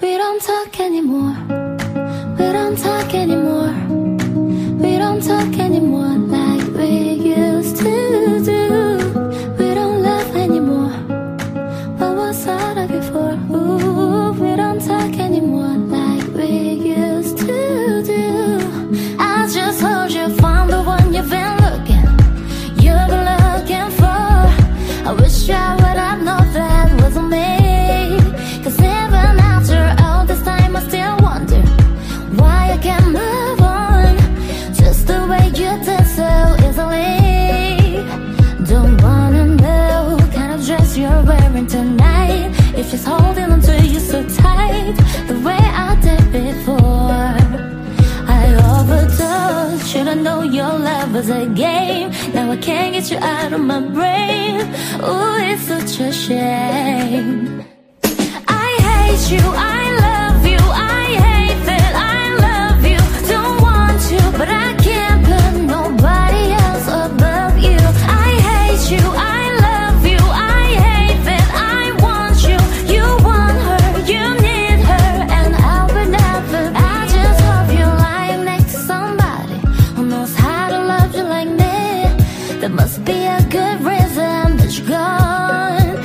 We don't talk anymore. We don't talk anymore. She's holding on to you so tight, the way I did before. I overdosed, should've known your love was a game. Now I can't get you out of my brain. Ooh, it's such a shame. I hate you, I must be a good reason that you're gone.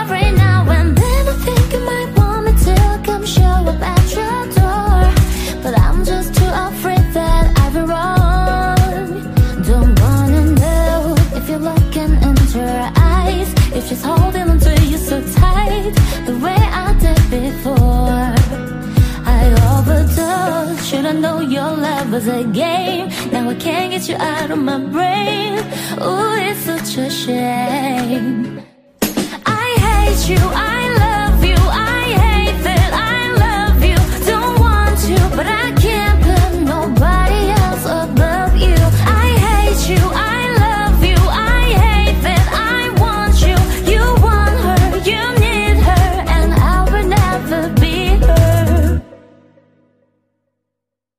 Every now and then I think you might want me to come show up at your door. But I'm just too afraid that I'll be wrong. Don't wanna know if you're looking into her eyes. If she's holding on to you so tight, the way I did before. I overdosed, should've known your love was a game. Now I can't get you out of my brain. Such a shame. I hate you. I